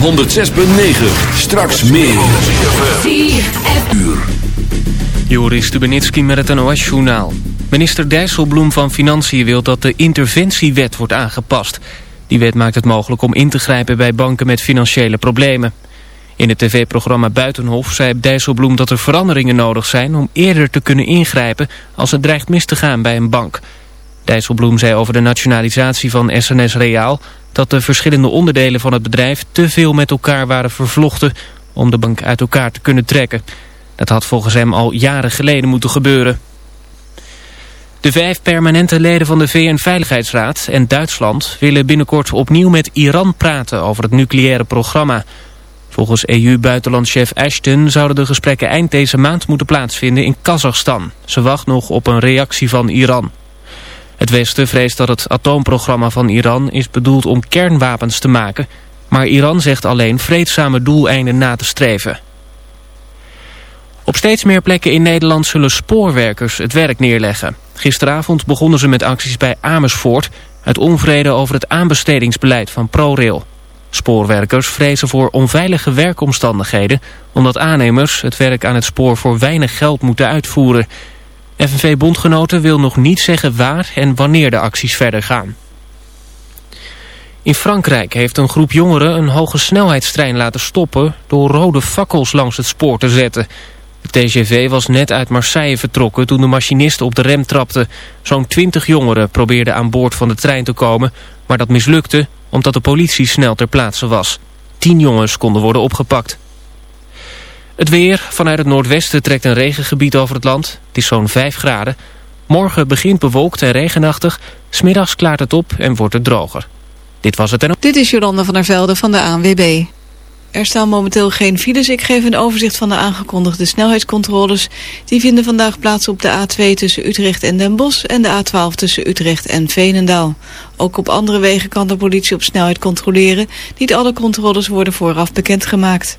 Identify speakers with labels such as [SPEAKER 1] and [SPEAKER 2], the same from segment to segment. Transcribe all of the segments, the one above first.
[SPEAKER 1] 106.9. Straks meer.
[SPEAKER 2] 4 uur.
[SPEAKER 3] Joris Stubenitski met het NOS-journaal. Minister Dijsselbloem van Financiën wil dat de interventiewet wordt aangepast. Die wet maakt het mogelijk om in te grijpen bij banken met financiële problemen. In het tv-programma Buitenhof zei Dijsselbloem dat er veranderingen nodig zijn... om eerder te kunnen ingrijpen als het dreigt mis te gaan bij een bank. Dijsselbloem zei over de nationalisatie van SNS Reaal... dat de verschillende onderdelen van het bedrijf te veel met elkaar waren vervlochten... om de bank uit elkaar te kunnen trekken. Dat had volgens hem al jaren geleden moeten gebeuren. De vijf permanente leden van de VN-veiligheidsraad en Duitsland willen binnenkort opnieuw met Iran praten over het nucleaire programma. Volgens EU-buitenlandchef Ashton zouden de gesprekken eind deze maand moeten plaatsvinden in Kazachstan. Ze wacht nog op een reactie van Iran. Het Westen vreest dat het atoomprogramma van Iran is bedoeld om kernwapens te maken, maar Iran zegt alleen vreedzame doeleinden na te streven. Op steeds meer plekken in Nederland zullen spoorwerkers het werk neerleggen. Gisteravond begonnen ze met acties bij Amersfoort... uit onvrede over het aanbestedingsbeleid van ProRail. Spoorwerkers vrezen voor onveilige werkomstandigheden... omdat aannemers het werk aan het spoor voor weinig geld moeten uitvoeren. FNV-bondgenoten wil nog niet zeggen waar en wanneer de acties verder gaan. In Frankrijk heeft een groep jongeren een hoge snelheidstrein laten stoppen... door rode fakkels langs het spoor te zetten... De TGV was net uit Marseille vertrokken toen de machinist op de rem trapte. Zo'n twintig jongeren probeerden aan boord van de trein te komen, maar dat mislukte omdat de politie snel ter plaatse was. Tien jongens konden worden opgepakt. Het weer. Vanuit het noordwesten trekt een regengebied over het land. Het is zo'n 5 graden. Morgen begint bewolkt en regenachtig. Smiddags klaart het op en wordt het droger. Dit was het en...
[SPEAKER 4] Dit is Jolanda van der Velde van de ANWB. Er staan momenteel geen files. Ik geef een overzicht van de aangekondigde snelheidscontroles. Die vinden vandaag plaats op de A2 tussen Utrecht en Den Bosch... en de A12 tussen Utrecht en Veenendaal. Ook op andere wegen kan de politie op snelheid controleren. Niet alle controles worden vooraf bekendgemaakt.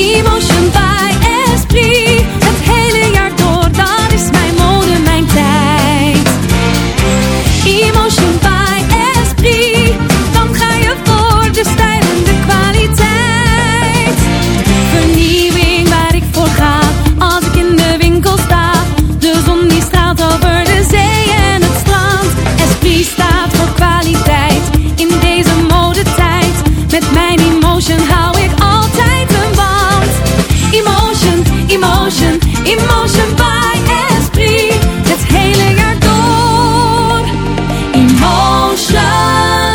[SPEAKER 2] Emotion by Esprit. Het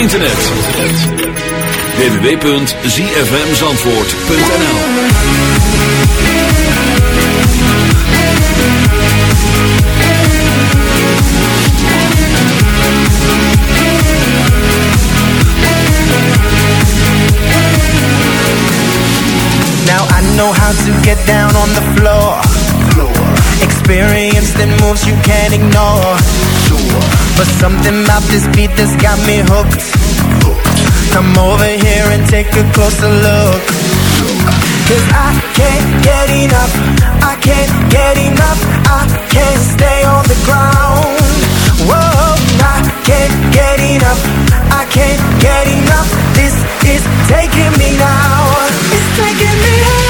[SPEAKER 1] Internet. www.zfmzandvoort.nl
[SPEAKER 5] Now I know how to get down on the floor. Experience that moves you can't ignore But something about this beat that's got me hooked. Come over here and take a closer look. Cause I can't get enough. I can't get enough. I can't stay on the ground. Whoa, I can't get enough. I can't get enough. This is taking me now. It's taking me higher,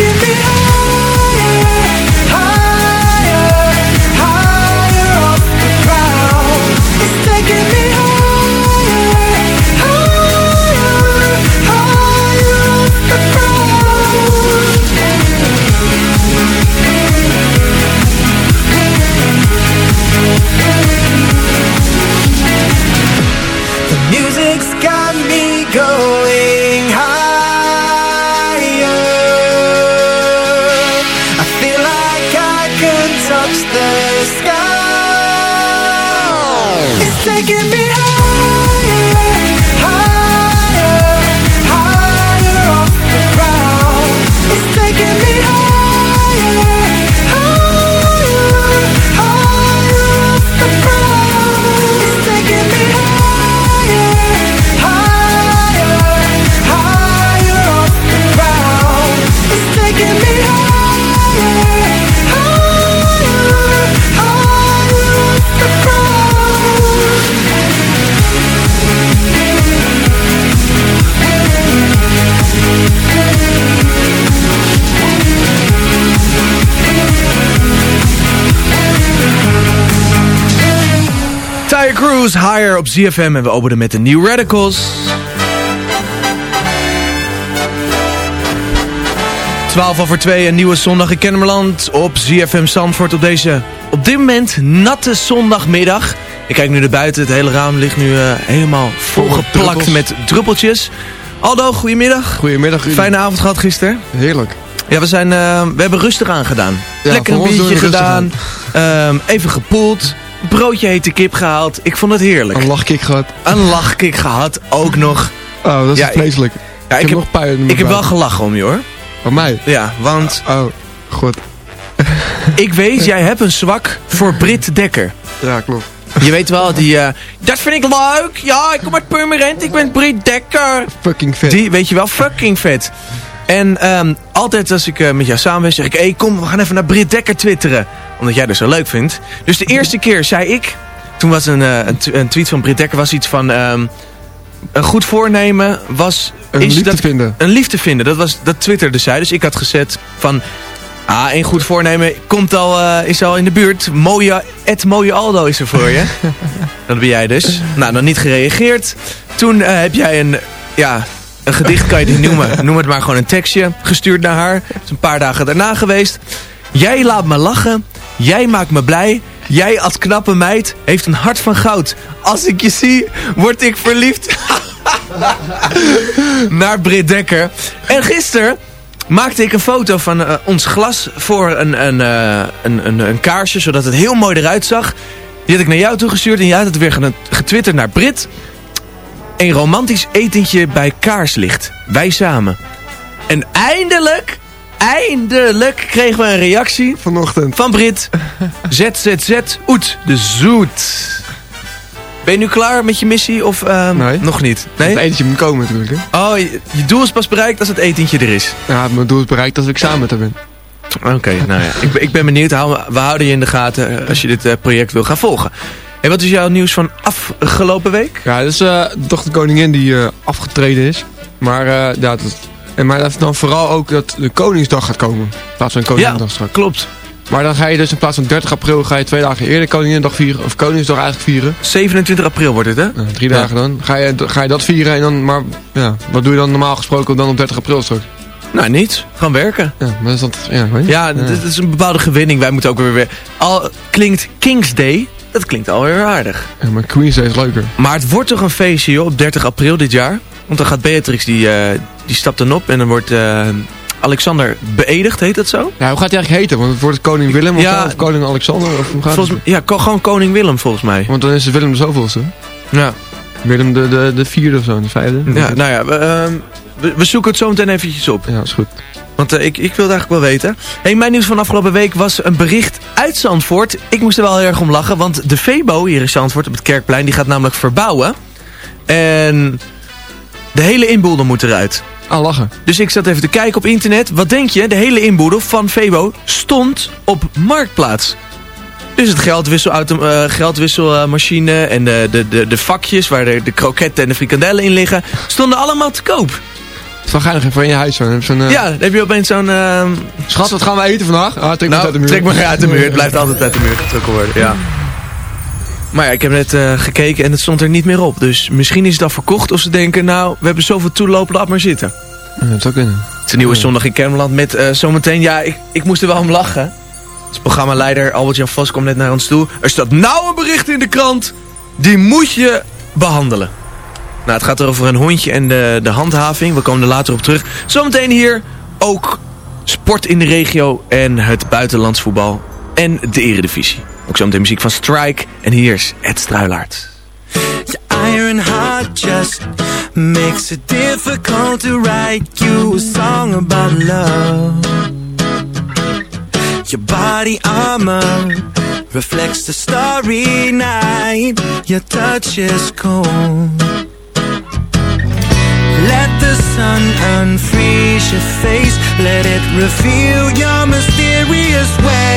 [SPEAKER 5] It's taking me higher, give me
[SPEAKER 6] was Higher op ZFM en we openen met de New Radicals. 12 over 2, een nieuwe zondag in Kennemerland op ZFM Zandvoort op deze, op dit moment, natte zondagmiddag. Ik kijk nu naar buiten, het hele raam ligt nu uh, helemaal volgeplakt met druppeltjes. Aldo, goedemiddag.
[SPEAKER 7] Goedemiddag.
[SPEAKER 6] Fijne avond gehad gisteren.
[SPEAKER 7] Heerlijk.
[SPEAKER 6] Ja, we, zijn, uh, we hebben rustig aangedaan.
[SPEAKER 7] Ja,
[SPEAKER 6] Lekker een biertje gedaan, um, even gepoeld, broodje hete kip gehaald. Ik vond het heerlijk.
[SPEAKER 7] Een lachkick gehad.
[SPEAKER 6] Een lachkick gehad, ook nog.
[SPEAKER 7] Oh, dat is ja, vreselijk.
[SPEAKER 6] Ja, ik, ik, heb, nog ik heb wel gelachen om je hoor.
[SPEAKER 7] Van mij?
[SPEAKER 6] Ja, want...
[SPEAKER 7] Oh, god.
[SPEAKER 6] ik weet, jij hebt een zwak voor Brit Dekker.
[SPEAKER 7] Ja, klopt.
[SPEAKER 6] Je weet wel, die... Uh, dat vind ik leuk. Ja, ik kom uit Purmerend. Ik ben Brit Dekker.
[SPEAKER 7] Fucking vet.
[SPEAKER 6] Die, weet je wel, fucking vet. En um, altijd als ik uh, met jou samen ben, zeg ik... Hé, hey, kom, we gaan even naar Brit Dekker twitteren. Omdat jij dat zo leuk vindt. Dus de eerste keer zei ik... Toen was een, uh, een, tweet van Brit Dekker was iets van... Um, een goed voornemen was...
[SPEAKER 7] Een liefde
[SPEAKER 6] dat,
[SPEAKER 7] vinden.
[SPEAKER 6] Een liefde vinden. Dat, was, dat twitterde zij. Dus ik had gezet van... Ah, een goed voornemen komt al, uh, is al in de buurt. Mooie, Ed Mooie Aldo is er voor je. dat ben jij dus. Nou, dan niet gereageerd. Toen uh, heb jij een... Ja, een gedicht kan je niet noemen. Noem het maar gewoon een tekstje. Gestuurd naar haar. Het is een paar dagen daarna geweest. Jij laat me lachen. Jij maakt me blij. Jij als knappe meid heeft een hart van goud. Als ik je zie, word ik verliefd. naar Britt Dekker. En gisteren maakte ik een foto van uh, ons glas voor een, een, uh, een, een, een, kaarsje, zodat het heel mooi eruit zag. Die had ik naar jou toegestuurd en jij had het weer getwitterd naar Brit. Een romantisch etentje bij kaarslicht. Wij samen. En eindelijk, eindelijk kregen we een reactie.
[SPEAKER 7] Vanochtend.
[SPEAKER 6] Van Brit. ZZZ Oet de Zoet. Ben je nu klaar met je missie of uh,
[SPEAKER 7] nee.
[SPEAKER 6] nog niet?
[SPEAKER 7] Nee? Het etentje moet komen natuurlijk. Hè?
[SPEAKER 6] Oh, je, je, doel is pas bereikt als het etentje er is.
[SPEAKER 7] Ja, mijn doel is bereikt als ik samen met haar ben.
[SPEAKER 6] Oké, okay, nou ja. Ik, ik ben benieuwd. We houden je in de gaten als je dit uh, project wil gaan volgen. En wat is jouw nieuws van afgelopen week?
[SPEAKER 7] Ja, dat is uh, toch de koningin die uh, afgetreden is. Maar, uh, ja, dat, en maar dat is dan vooral ook dat de Koningsdag gaat komen. In plaats van Koningsdag
[SPEAKER 6] ja,
[SPEAKER 7] straks.
[SPEAKER 6] klopt.
[SPEAKER 7] Maar dan ga je dus in plaats van 30 april ga je twee dagen eerder Koninginnedag vieren. Of Koningsdag eigenlijk vieren.
[SPEAKER 6] 27 april wordt het hè?
[SPEAKER 7] Ja, drie dagen ja. dan. Ga je, ga je dat vieren en dan, maar ja, wat doe je dan normaal gesproken dan op 30 april straks?
[SPEAKER 6] Nou, niets. Gaan werken.
[SPEAKER 7] Ja, maar is dat, ja,
[SPEAKER 6] ja, ja. dit is een bepaalde gewinning. Wij moeten ook weer weer... Al klinkt King's Day, dat klinkt alweer aardig.
[SPEAKER 7] Ja, maar Queen's Day is leuker.
[SPEAKER 6] Maar het wordt toch een feestje joh, op 30 april dit jaar? Want dan gaat Beatrix, die, uh, die stapt dan op en dan wordt... Uh, Alexander beëdigd, heet dat zo?
[SPEAKER 7] Ja, hoe gaat hij eigenlijk heten? Want het wordt koning Willem of, ja, of koning Alexander? Of hoe gaat
[SPEAKER 6] volgens? Ja, gewoon koning Willem volgens mij.
[SPEAKER 7] Want dan is het Willem de zoveelste.
[SPEAKER 6] Ja.
[SPEAKER 7] Willem de, de, de vierde of zo, de vijfde.
[SPEAKER 6] Ja, nou ja, we, uh, we, we, zoeken het zo meteen eventjes op.
[SPEAKER 7] Ja, is goed.
[SPEAKER 6] Want uh, ik, ik wil het eigenlijk wel weten. Hey, mijn nieuws van afgelopen week was een bericht uit Zandvoort. Ik moest er wel heel erg om lachen, want de Febo hier in Zandvoort op het Kerkplein... die gaat namelijk verbouwen. En de hele inboedel moet eruit.
[SPEAKER 7] Ah, lachen.
[SPEAKER 6] Dus ik zat even te kijken op internet. Wat denk je? De hele inboedel van Febo stond op Marktplaats. Dus het geldwisselauto, uh, geldwisselmachine en de, de, de, de vakjes waar de, de kroketten en de frikandellen in liggen... stonden allemaal te koop.
[SPEAKER 7] Van ga je nog even in je huis zo. Zo uh...
[SPEAKER 6] Ja, dan heb je opeens zo'n... Uh...
[SPEAKER 7] Schat, wat gaan we eten vandaag? Ah, trek
[SPEAKER 6] nou,
[SPEAKER 7] me uit de muur.
[SPEAKER 6] trek me uit de muur. Het blijft altijd uit de muur getrokken worden, ja. Maar ja, ik heb net uh, gekeken en het stond er niet meer op. Dus misschien is het al verkocht of ze denken... nou, we hebben zoveel toelopen, laat maar zitten.
[SPEAKER 7] Ja, dat zou kunnen.
[SPEAKER 6] Het is een nieuwe zondag in Kermeland met uh, zometeen... Ja, ik, ik moest er wel om lachen. Als programmaleider Albert-Jan Vos komt net naar ons toe. Er staat nou een bericht in de krant. Die moet je behandelen. Nou, het gaat er over een hondje en de, de handhaving. We komen er later op terug. Zometeen hier ook sport in de regio en het buitenlands voetbal. En de eredivisie. Ook zometeen muziek van Strike. En hier is Ed Struilaert.
[SPEAKER 8] Iron heart just makes it difficult to write you song about love. Your body armor reflects the starry night. Your touch is. Let the sun unfreeze your face. Let it reveal your mysterious ways.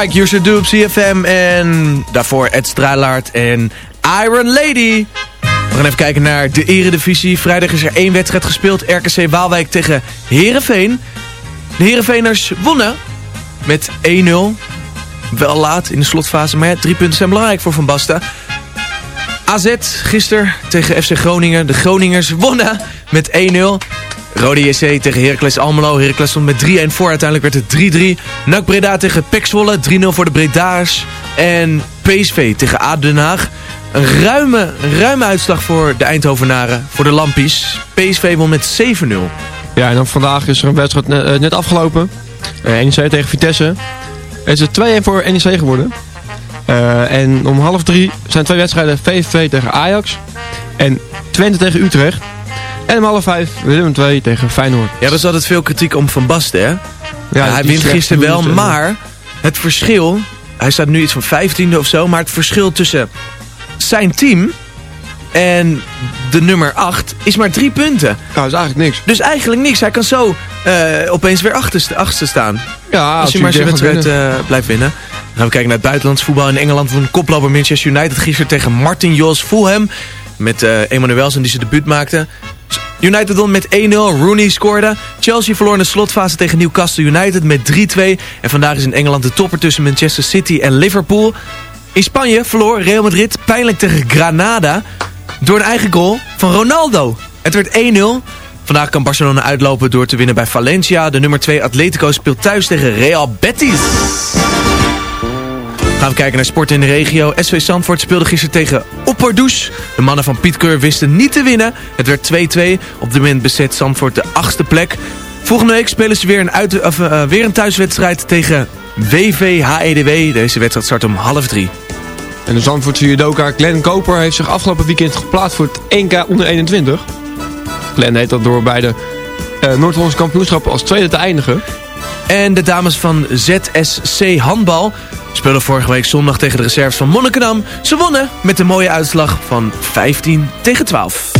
[SPEAKER 6] Strike, You Should op CFM. En daarvoor Ed Stralaert en Iron Lady. We gaan even kijken naar de eredivisie. Vrijdag is er één wedstrijd gespeeld. RKC Waalwijk tegen Herenveen. De Herenveeners wonnen met 1-0. Wel laat in de slotfase, maar ja, drie punten zijn belangrijk voor Van Basten. AZ gisteren tegen FC Groningen. De Groningers wonnen met 1-0. Rode JC tegen Heracles Almelo. Heracles stond met 3-1 voor. Uiteindelijk werd het 3-3. NAC Breda tegen Pek Zwolle. 3-0 voor de Bredaars. En PSV tegen AD Den Haag. Een ruime, ruime uitslag voor de Eindhovenaren. Voor de Lampies. PSV won met 7-0.
[SPEAKER 7] Ja, en dan vandaag is er een wedstrijd net, eh, net afgelopen. Eh, NEC tegen Vitesse. Het is 2-1 voor NEC geworden. Eh, en om half drie zijn twee wedstrijden VVV tegen Ajax. En Twente tegen Utrecht. En om half vijf Willem 2 tegen Feyenoord.
[SPEAKER 6] Ja, er is altijd veel kritiek om Van Basten, hè?
[SPEAKER 7] Ja,
[SPEAKER 6] Ja, hij wint gisteren wel, maar het verschil... Hij staat nu iets van 15e of zo, maar het verschil tussen zijn team en de nummer 8 is maar drie punten.
[SPEAKER 7] Ja, dat is eigenlijk niks.
[SPEAKER 6] Dus eigenlijk niks. Hij kan zo eh, opeens weer achterste, achtste staan.
[SPEAKER 7] Ja,
[SPEAKER 6] als,
[SPEAKER 7] hij
[SPEAKER 6] hij maar zijn wedstrijd eh, blijft winnen. Dan gaan we kijken naar het buitenlands voetbal. In Engeland won koploper Manchester United gisteren tegen Martin Jos Fulham. Met eh Emmanuelsen die zijn debuut maakte. United won met 1-0. Rooney scoorde. Chelsea verloor in de slotfase tegen Newcastle United met 3-2. En vandaag is in Engeland de topper tussen Manchester City en Liverpool. In Spanje verloor Real Madrid pijnlijk tegen Granada. Door een eigen goal van Ronaldo. Het werd 1-0. Vandaag kan Barcelona uitlopen door te winnen bij Valencia. De nummer 2 Atletico speelt thuis tegen Real Betis. Gaan we kijken naar sport in de regio. SV Zandvoort speelde gisteren tegen Opperdoes. De mannen van Piet Keur wisten niet te winnen. Het werd 2-2. Op dit moment bezet Zandvoort de achtste plek. Volgende week spelen ze weer een, uit, of, eh, weer een thuiswedstrijd tegen WVHEDW. E Deze wedstrijd start om half drie.
[SPEAKER 7] En de Zandvoortse judoka Glenn Koper heeft zich afgelopen weekend geplaatst voor het 1K onder 21. Glenn deed dat door bij de eh Noord-Hollandse kampioenschappen als tweede te eindigen.
[SPEAKER 6] En de dames van ZSC Handbal speelden vorige week zondag tegen de reserves van Monnikendam. Ze wonnen met een mooie uitslag van 15 tegen 12.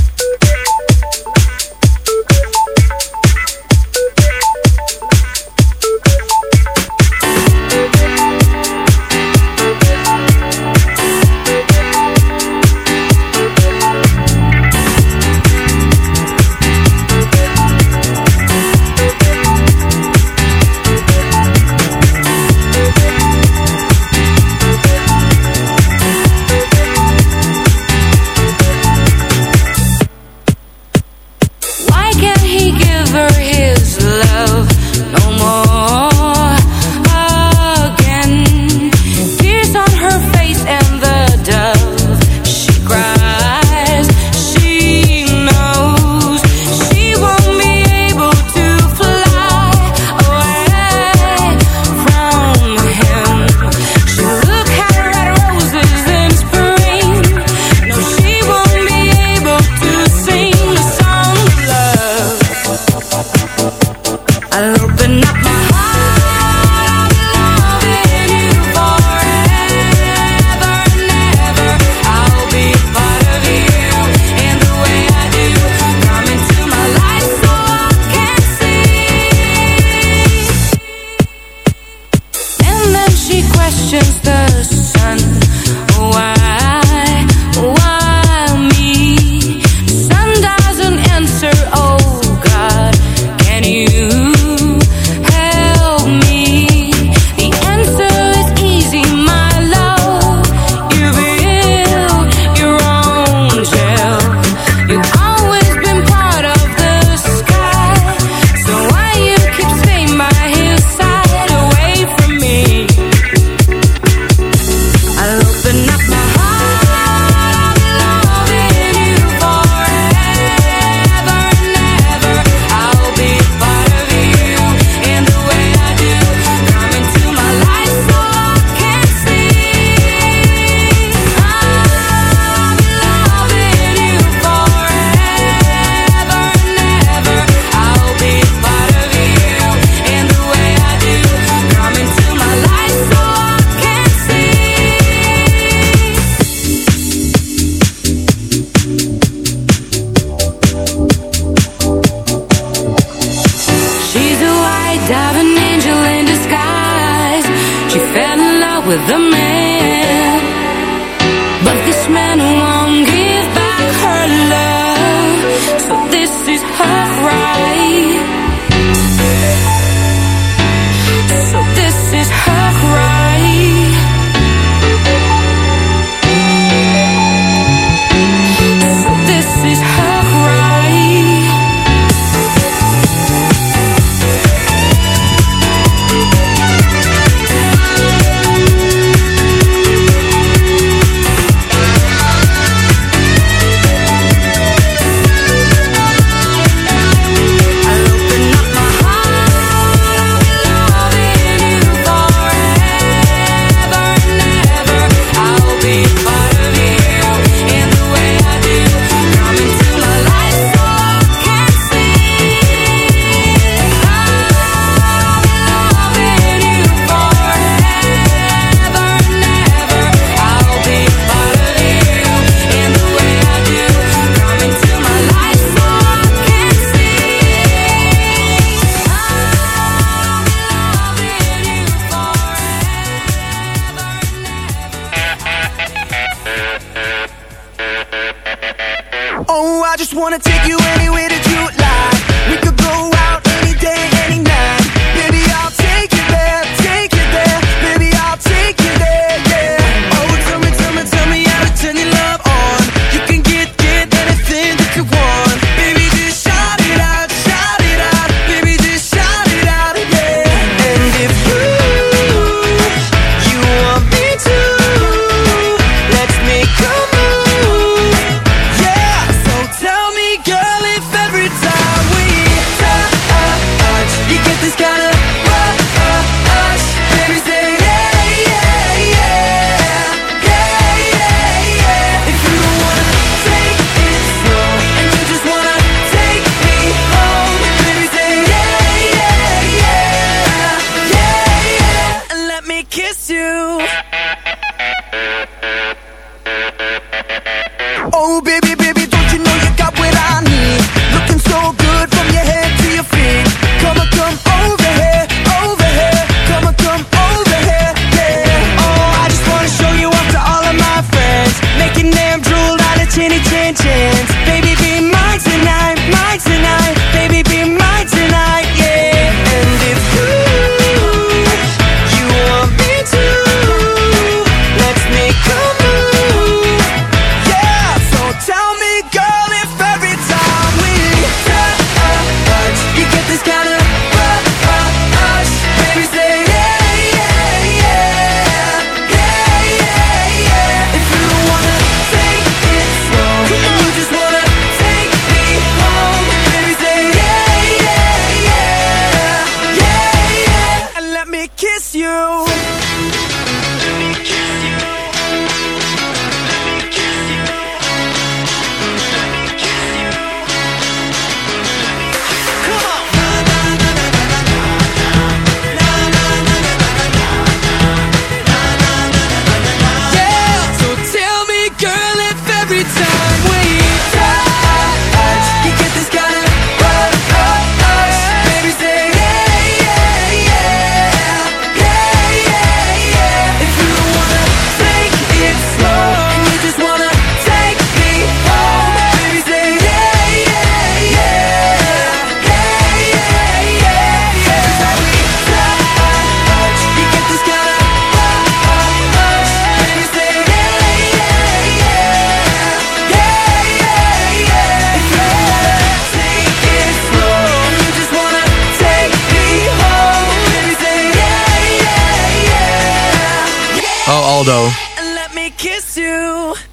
[SPEAKER 8] I just wanna take you anywhere to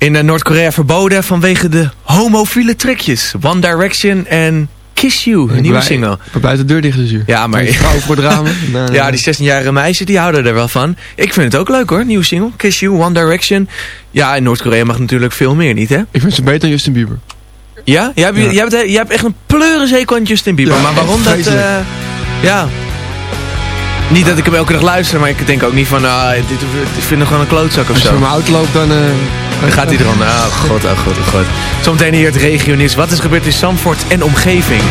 [SPEAKER 6] in eh, Noord-Korea verboden vanwege de homofiele trekjes. One Direction en Kiss You, een nieuwe single.
[SPEAKER 7] Ik buiten de deur dicht dus
[SPEAKER 6] Ja, maar...
[SPEAKER 7] Vrouw voor het
[SPEAKER 6] ja,
[SPEAKER 7] eh,
[SPEAKER 6] die 16-jarige meisjes die houden er wel van. Ik vind het ook leuk hoor, nieuwe single. Kiss You, One Direction. Ja, in Noord-Korea mag natuurlijk veel meer niet hè?
[SPEAKER 7] Ik vind ze beter dan Justin Bieber.
[SPEAKER 6] Ja? Jij hebt,
[SPEAKER 7] ja.
[SPEAKER 6] Hebt, hebt echt een pleurenzeker aan Justin Bieber.
[SPEAKER 7] Ja,
[SPEAKER 6] maar waarom dat... Eh, ja... Niet dat ik hem elke dag luister, maar ik denk ook niet van, ah, dit, ik vind hem gewoon een klootzak of zo.
[SPEAKER 7] Als je hem uitloopt dan...
[SPEAKER 6] Dan gaat hij er aan. Oh god, oh god, oh god. Zometeen hier het regionis. Wat is gebeurd in Samfort en omgeving?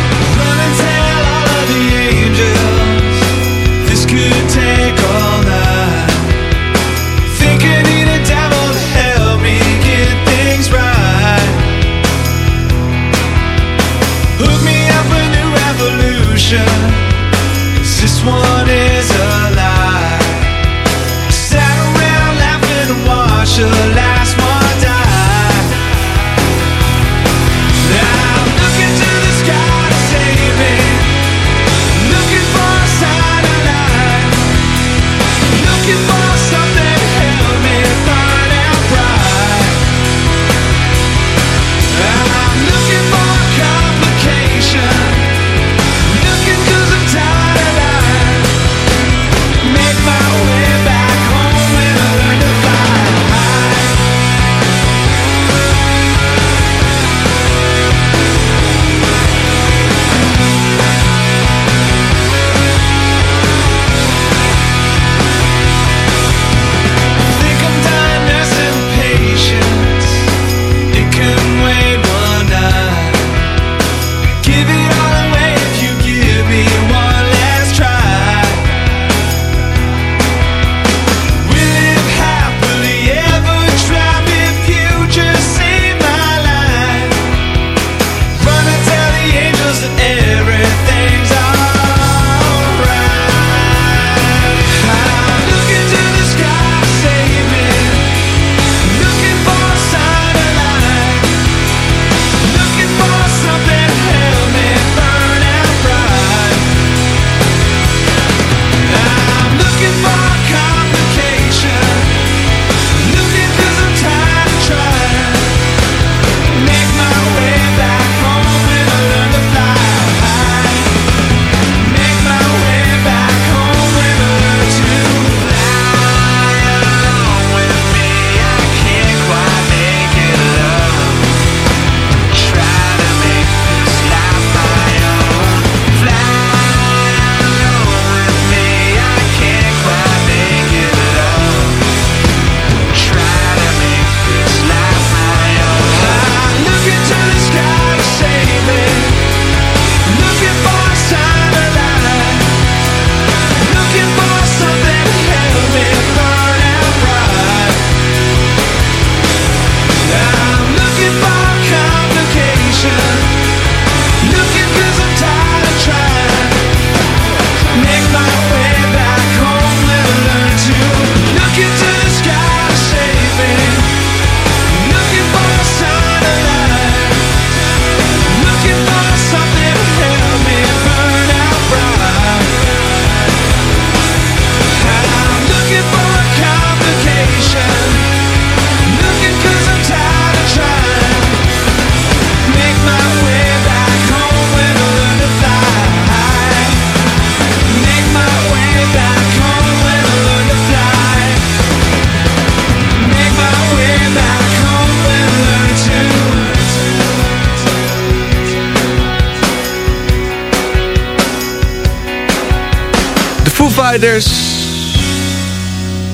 [SPEAKER 6] Riders.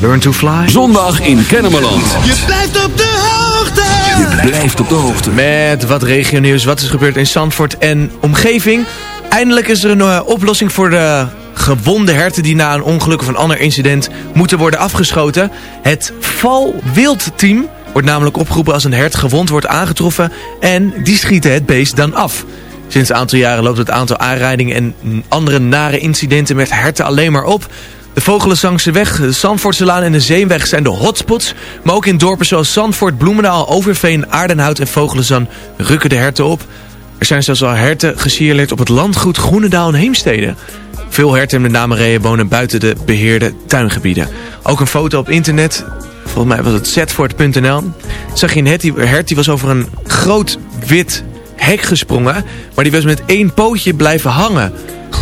[SPEAKER 6] Learn to fly.
[SPEAKER 1] Zondag in Kennemerland.
[SPEAKER 9] Je blijft op de hoogte.
[SPEAKER 1] Je blijft op de hoogte.
[SPEAKER 6] Met wat regionieuws, wat is gebeurd in Zandvoort en omgeving. Eindelijk is er een eh, oplossing voor de gewonde herten die na een ongeluk of een ander incident moeten worden afgeschoten. Het Valwildteam wordt namelijk opgeroepen als een hert gewond wordt aangetroffen en die schieten het beest dan af. Sinds een aantal jaren loopt het aantal aanrijdingen en andere nare incidenten met herten alleen maar op. De Vogelenzangse weg, de Zandvoortselaan en de Zeeweg zijn de hotspots. Maar ook in dorpen zoals Zandvoort, Bloemendaal, Overveen, Aardenhout en Vogelenzang rukken de herten op. Er zijn zelfs al herten gesignaleerd op het landgoed Groenendaal en Heemstede. Veel herten en met name reeën wonen buiten de beheerde tuingebieden. Ook een foto op internet, volgens mij was het zetvoort.nl. Zag je een hert die was over een groot wit hek gesprongen. Maar die was met één pootje blijven hangen.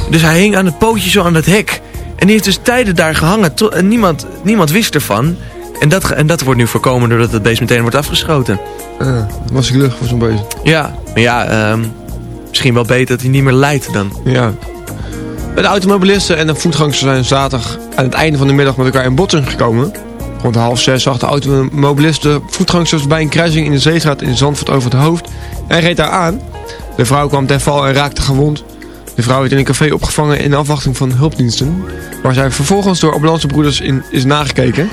[SPEAKER 6] Dus hij hing aan het pootje zo aan het hek. En die heeft dus tijden daar gehangen. En niemand, niemand wist ervan. En dat, en dat wordt nu voorkomen doordat het beest meteen wordt afgeschoten.
[SPEAKER 7] Ja, was ik lucht voor zo'n beest.
[SPEAKER 6] Ja, maar ja, ehm, misschien wel beter dat hij niet meer leidt dan.
[SPEAKER 7] Ja. De automobilisten en de voetgangers zijn zaterdag aan het einde van de middag met elkaar in botsing gekomen. Rond half zes zag de automobilist de voetgangers bij een kruising in de Zeestraat in Zandvoort over het hoofd. Hij reed daar aan. De vrouw kwam ten val en raakte gewond. De vrouw werd in een café opgevangen in afwachting van hulpdiensten. Waar zij vervolgens door ambulancebroeders in is nagekeken.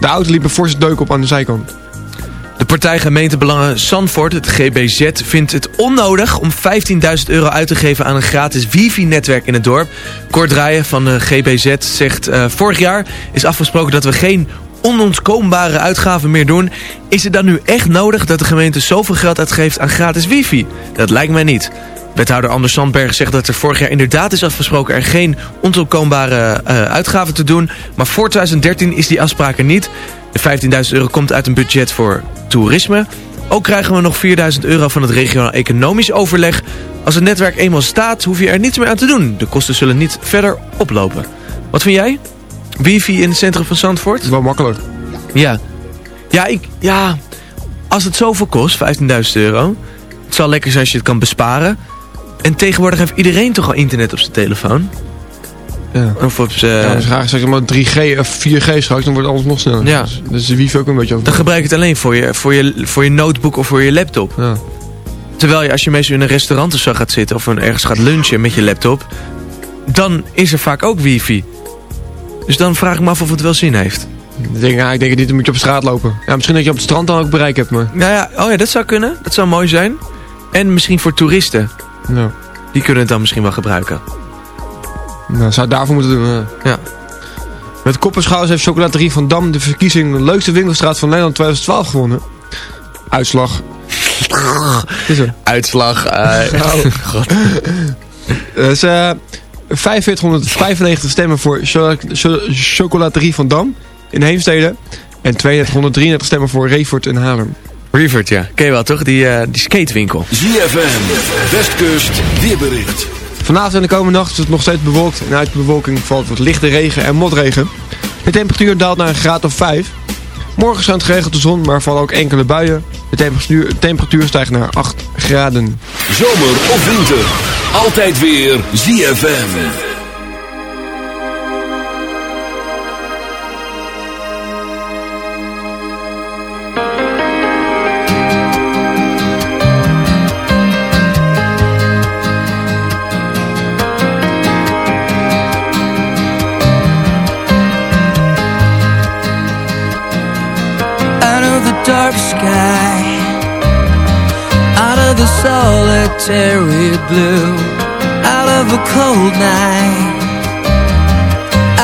[SPEAKER 7] De auto liep een forse deuk op aan de zijkant.
[SPEAKER 6] De partij gemeentebelangen Zandvoort, het GBZ, vindt het onnodig om 15.000 euro uit te geven aan een gratis wifi-netwerk in het dorp. Kort draaien van de GBZ zegt eh, vorig jaar is afgesproken dat we geen onontkoombare uitgaven meer doen. Is het dan nu echt nodig dat de gemeente zoveel geld uitgeeft aan gratis wifi? Dat lijkt mij niet. Wethouder Anders Sandberg zegt dat er vorig jaar inderdaad is afgesproken er geen ontoombare eh uitgaven te doen. Maar voor 2013 is die afspraak er niet. De 15.000 euro komt uit een budget voor toerisme. Ook krijgen we nog 4.000 euro van het regionaal economisch overleg. Als het netwerk eenmaal staat, hoef je er niets meer aan te doen. De kosten zullen niet verder oplopen. Wat vind jij? Wifi in het centrum van Zandvoort?
[SPEAKER 7] Wel makkelijk.
[SPEAKER 6] Ja. Ja, ik, ja, als het zoveel kost, 15.000 euro... Het zal lekker zijn als je het kan besparen. En tegenwoordig heeft iedereen toch al internet op zijn telefoon?
[SPEAKER 7] Ja.
[SPEAKER 6] Of op zijn...
[SPEAKER 7] Ja, dus graag zeg maar 3G of 4G straks, dan wordt alles nog sneller.
[SPEAKER 6] Ja.
[SPEAKER 7] Dus, dus de wifi ook een beetje over.
[SPEAKER 6] Dan gebruik je het alleen voor je, voor je, voor je notebook of voor je laptop.
[SPEAKER 7] Ja.
[SPEAKER 6] Terwijl je als je meestal in een restaurant of zo gaat zitten... of ergens gaat lunchen met je laptop... dan is er vaak ook wifi. Dus dan vraag ik me af of het wel zin heeft.
[SPEAKER 7] Ik denk, ja, ik denk niet, dan moet je op straat lopen. Ja, misschien dat je op het strand dan ook bereik hebt, maar...
[SPEAKER 6] Nou ja, oh ja, dat zou kunnen. Dat zou mooi zijn. En misschien voor toeristen. Die kunnen het dan misschien wel gebruiken.
[SPEAKER 7] Nou, zou daarvoor moeten doen, ja.
[SPEAKER 6] Ja.
[SPEAKER 7] Met kop en schouders heeft Chocolaterie van Dam de verkiezing de leukste winkelstraat van Nederland 2012 gewonnen. Uitslag. Is er.
[SPEAKER 6] Uitslag. eh, God.
[SPEAKER 7] Dus, eh 4595 stemmen voor Cho- Cho- Chocolaterie van Dam in Heemstede. En 3233 stemmen voor Reefort in Haarlem.
[SPEAKER 6] Revert, ja. Ken je wel toch? Die, eh, die skatewinkel.
[SPEAKER 1] ZFM, Westkust, weerbericht.
[SPEAKER 7] Vanavond en de komende nacht is het nog steeds bewolkt. En uit de bewolking valt wat lichte regen en motregen. De temperatuur daalt naar een graad of 5. Morgen schijnt geregeld de zon, maar vallen ook enkele buien. De temperatuur, temperatuur stijgt naar 8 graden.
[SPEAKER 1] Zomer of winter, altijd weer ZFM.
[SPEAKER 9] Dark sky, out of the solitary blue, out of a cold night,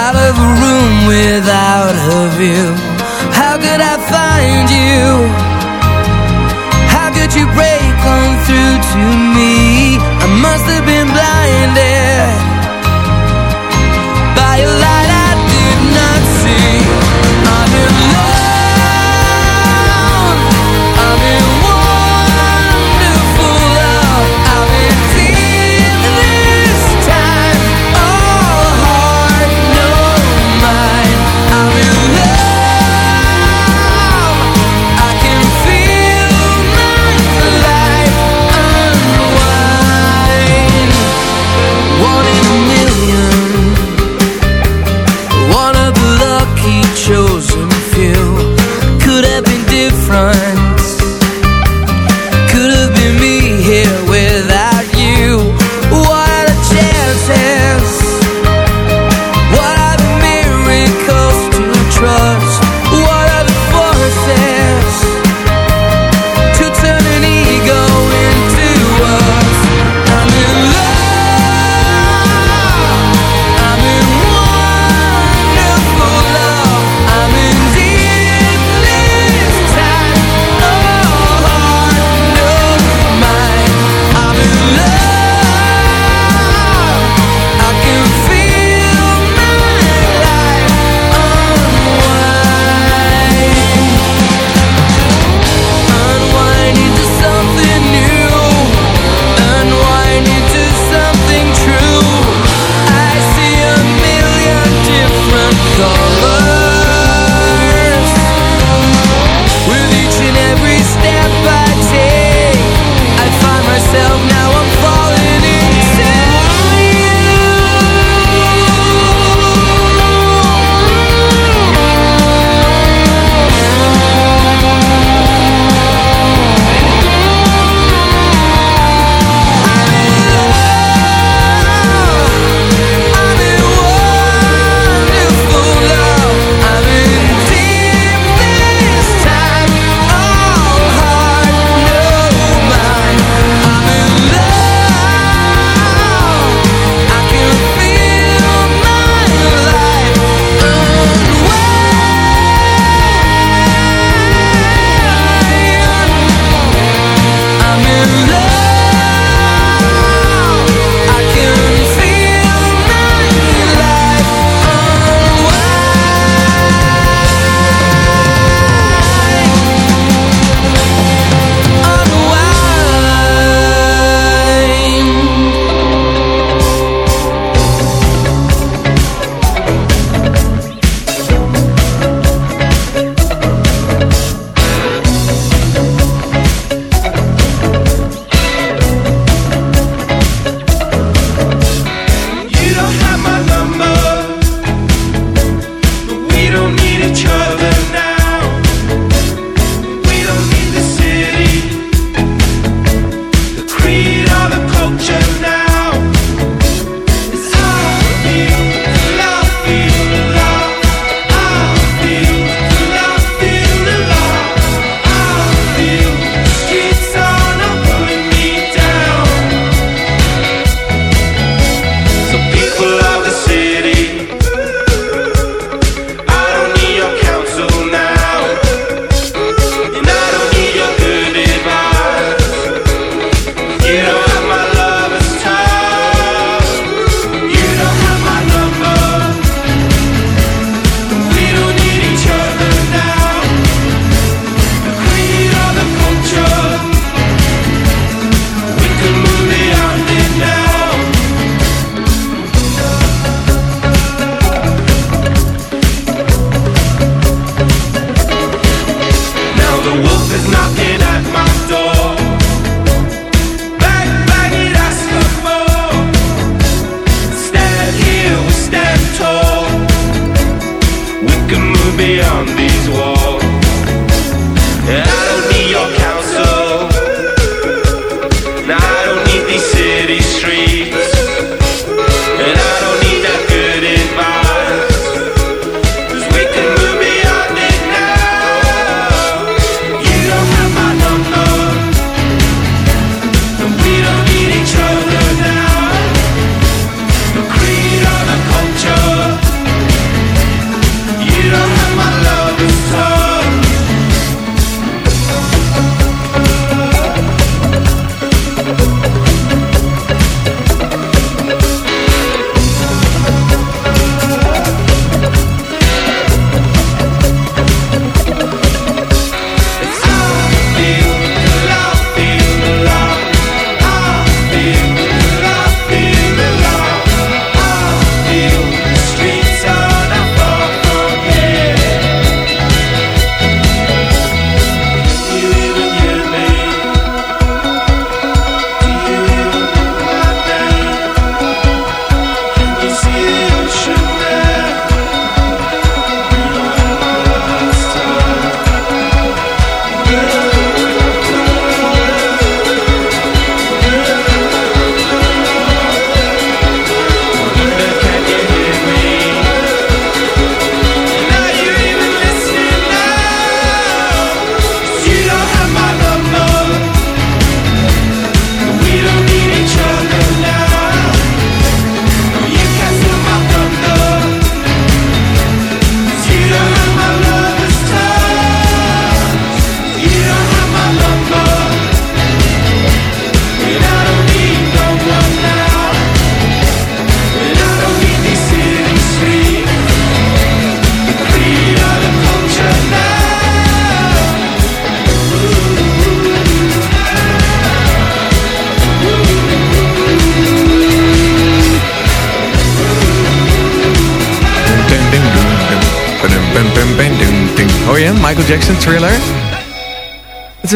[SPEAKER 9] out of a room without a view. How could I find you? How could you break on through to me? I must have been blinded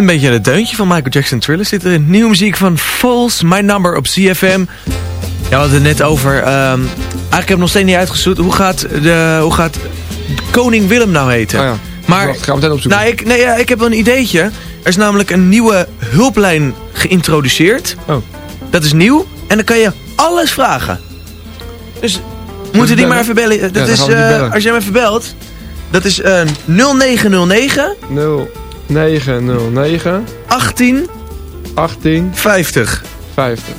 [SPEAKER 6] een beetje het deuntje van Michael Jackson Thriller. Zit er in nieuwe muziek van False, My Number op CFM. Ja, we hadden het net over. ehm, eigenlijk heb ik nog steeds niet uitgezocht. Hoe gaat, de, hoe gaat koning Willem nou heten?
[SPEAKER 7] Oh ja.
[SPEAKER 6] Maar,
[SPEAKER 7] Wacht, gaan we meteen opzoeken.
[SPEAKER 6] nou, ik, nee, ja, ik heb wel een ideetje. Er is namelijk een nieuwe hulplijn geïntroduceerd.
[SPEAKER 7] Oh.
[SPEAKER 6] Dat is nieuw. En dan kan je alles vragen. Dus moeten die
[SPEAKER 7] bellen?
[SPEAKER 6] maar even bellen. Dat is, eh,
[SPEAKER 7] bellen.
[SPEAKER 6] als je hem even belt. Dat is eh 0909
[SPEAKER 7] 0909
[SPEAKER 6] 18
[SPEAKER 7] 18
[SPEAKER 6] 50.
[SPEAKER 7] 50.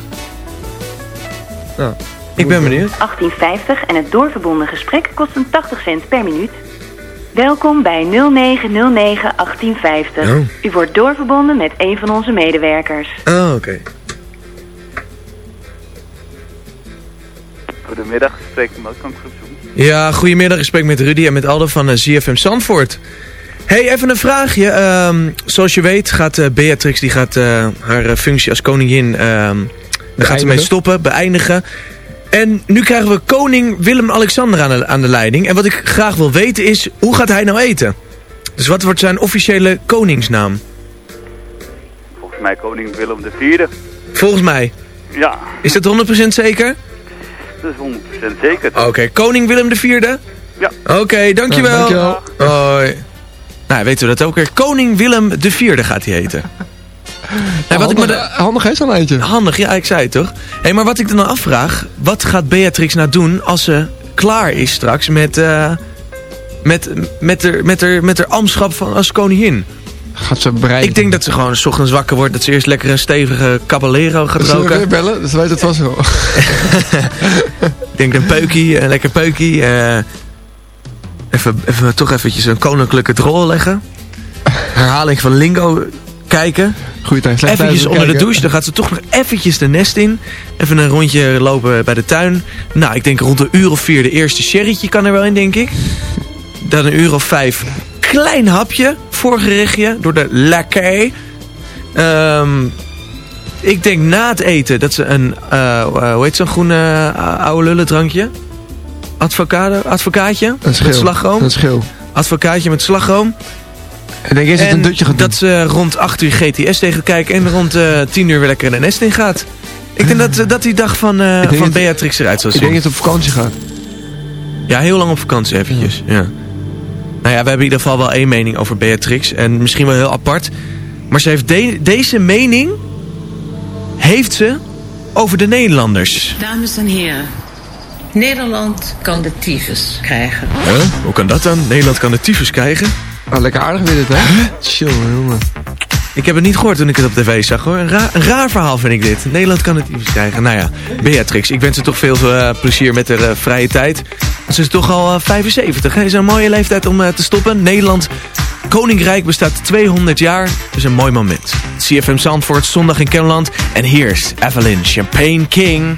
[SPEAKER 7] Nou,
[SPEAKER 6] Ik ben benieuwd.
[SPEAKER 10] 1850 en het doorverbonden gesprek kost een 80 cent per minuut. Welkom bij 0909 1850.
[SPEAKER 6] Oh.
[SPEAKER 10] U wordt doorverbonden met een van onze medewerkers.
[SPEAKER 6] Oh, oké.
[SPEAKER 11] Goedemiddag, spreek ik met Kankgroep
[SPEAKER 6] Ja, goedemiddag. Ik spreek met Rudy en met Aldo van eh, ZFM Zandvoort. Hey, even een vraagje. Ehm, zoals je weet gaat eh, Beatrix die gaat, eh, haar eh, functie als koningin... ehm daar gaat ze mee stoppen, beëindigen. En nu krijgen we koning Willem-Alexander aan de, aan de leiding. En wat ik graag wil weten is, hoe gaat hij nou eten? Dus wat wordt zijn officiële koningsnaam?
[SPEAKER 11] Volgens mij koning Willem IV.
[SPEAKER 6] Volgens mij.
[SPEAKER 11] Ja,
[SPEAKER 6] Is dat 100% zeker?
[SPEAKER 11] dat is 100% zeker.
[SPEAKER 6] Oké, koning Willem IV?
[SPEAKER 11] Ja.
[SPEAKER 6] Oké, dankjewel.
[SPEAKER 7] Ja, dankjewel.
[SPEAKER 6] Hoi. Nou, weten we dat ook weer. Koning Willem IV gaat hij heten. Wat ik me
[SPEAKER 7] handig, handig is al eentje.
[SPEAKER 6] Handig, ja, ik zei het toch? Hé, maar wat ik dan afvraag, wat gaat Beatrix nou doen als ze klaar is straks met, eh met, met, haar, met, haar, met haar ambtschap van, als koningin?
[SPEAKER 7] Gaat ze bereiden.
[SPEAKER 6] Ik denk dat ze gewoon s ochtends wakker wordt, dat ze eerst lekker een stevige caballero gaat
[SPEAKER 7] Zullen we
[SPEAKER 6] roken.
[SPEAKER 7] bellen? Dat weet het vast wel.
[SPEAKER 6] Ik denk een peukie, een lekker peukie. eh, even, even toch eventjes een koninklijke drol leggen. Herhaling van Lingo kijken.
[SPEAKER 7] Goeie tijd.
[SPEAKER 6] Eventjes onder de douche, dan gaat ze toch nog eventjes de nest in. Even een rondje lopen bij de tuin. Nou, ik denk rond een uur of vier de eerste sherrytje kan er wel in, denk ik. Dan een uur of vijf klein hapje, voorgerechtje, door de laquais. Ehm, ik denk na het eten dat ze een, eh, hoe heet zo'n groene uh, oude lullen drankje? Advocado, advocaatje?
[SPEAKER 7] Een schil.
[SPEAKER 6] Met slagroom?
[SPEAKER 7] Een schil.
[SPEAKER 6] Advocaatje met slagroom.
[SPEAKER 7] Ik denk eerst dat het een dutje gaat doen.
[SPEAKER 2] dat ze rond 8 uur GTS tegen kijken en rond eh 10 uur weer lekker de nest in gaat. Ik denk dat, eh, dat die dag van, eh,
[SPEAKER 7] Ik
[SPEAKER 2] van
[SPEAKER 7] dat-
[SPEAKER 2] Beatrix eruit zal
[SPEAKER 7] Ik
[SPEAKER 2] zien.
[SPEAKER 7] denk dat het op vakantie gaat.
[SPEAKER 2] Ja, heel lang op vakantie eventjes. Ja. Nou ja, we hebben in ieder geval wel één mening over Beatrix. En misschien wel heel apart. Maar ze heeft de- deze mening... Heeft ze over de Nederlanders.
[SPEAKER 12] Dames en heren, Nederland kan de tyfus krijgen.
[SPEAKER 2] Huh? Hoe kan dat dan? Nederland kan de tyfus krijgen?
[SPEAKER 7] Ah, lekker aardig weer dit, hè? Chill, jongen.
[SPEAKER 2] Ik heb het niet gehoord toen ik het op tv zag hoor. Een, ra- een raar verhaal vind ik dit. Nederland kan het tyfus krijgen. Nou ja, Beatrix, ik wens haar toch veel eh, plezier met haar eh, vrije tijd. Ze is toch al eh, 75. Hè? Is een mooie leeftijd om eh, te stoppen. Nederland, Koninkrijk bestaat 200 jaar. Dus een mooi moment. CFM Zandvoort, zondag in Kennemerland. En hier is Evelyn Champagne King.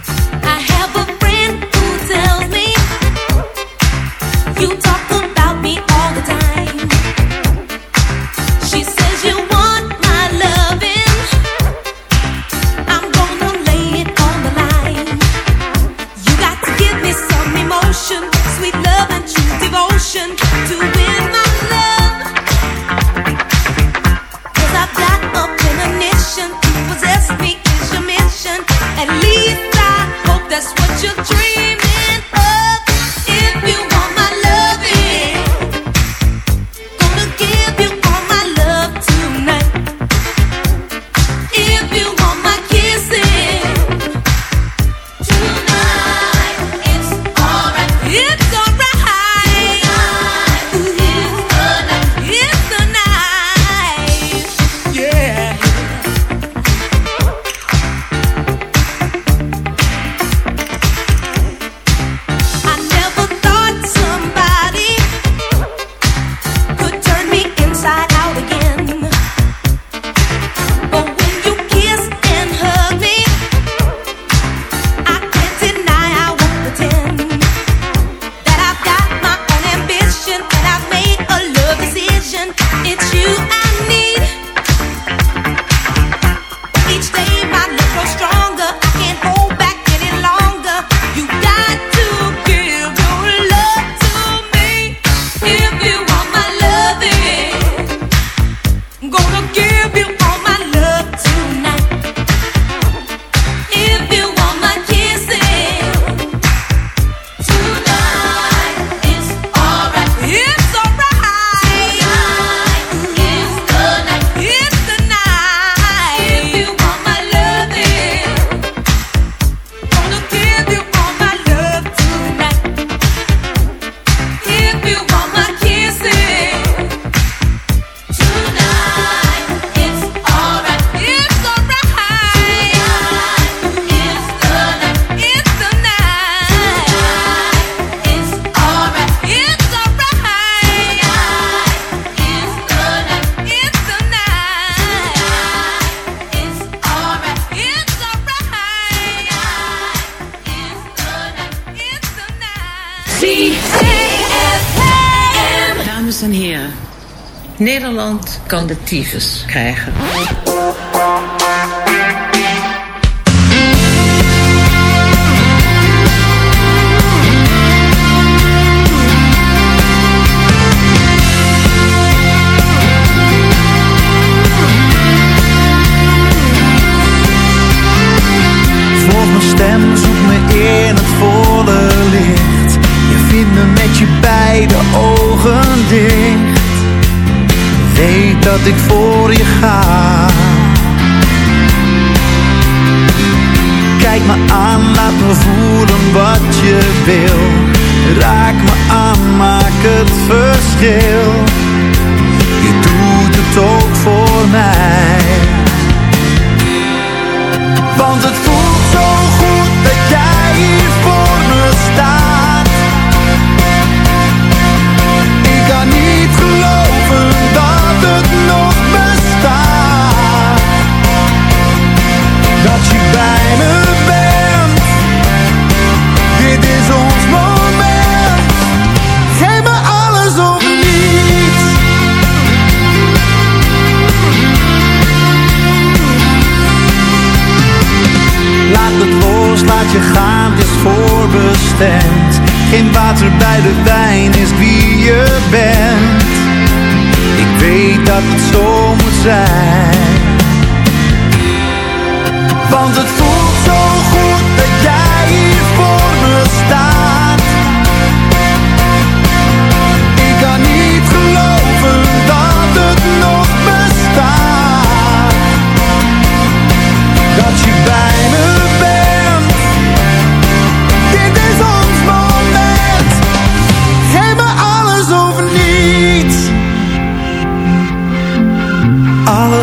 [SPEAKER 12] Nederland
[SPEAKER 5] Kijk me aan, laat me voelen wat je wil. Raak me aan, maak het verschil.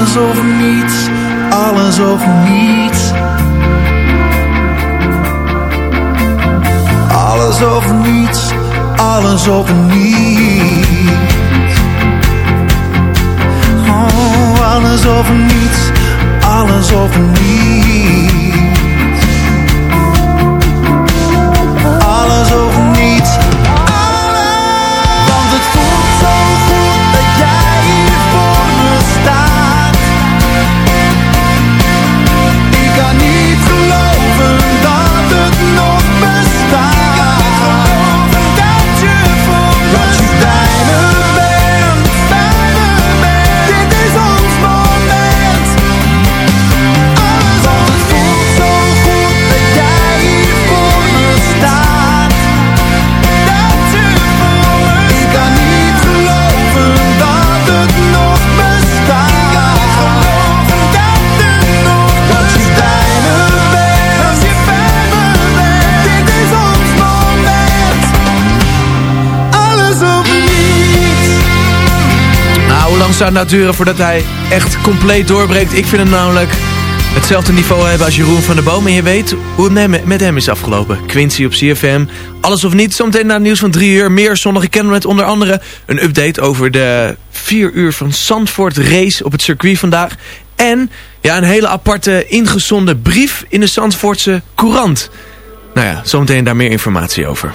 [SPEAKER 5] Alles of niets. Alles of niets. Alles of niets. Alles of niets. Oh, alles of niets. Alles of niets.
[SPEAKER 13] Zou het duren voordat hij echt compleet doorbreekt? Ik vind hem namelijk hetzelfde niveau hebben als Jeroen van der Boom. En je weet hoe het met- hem is afgelopen. Quincy op CFM. Alles of niet. Zometeen na het nieuws van drie uur. Meer zondag. Ik ken met onder andere een update over de vier uur van Zandvoort race op het circuit vandaag. En ja, een hele aparte ingezonden brief in de Zandvoortse Courant. Nou ja, zometeen daar meer informatie over.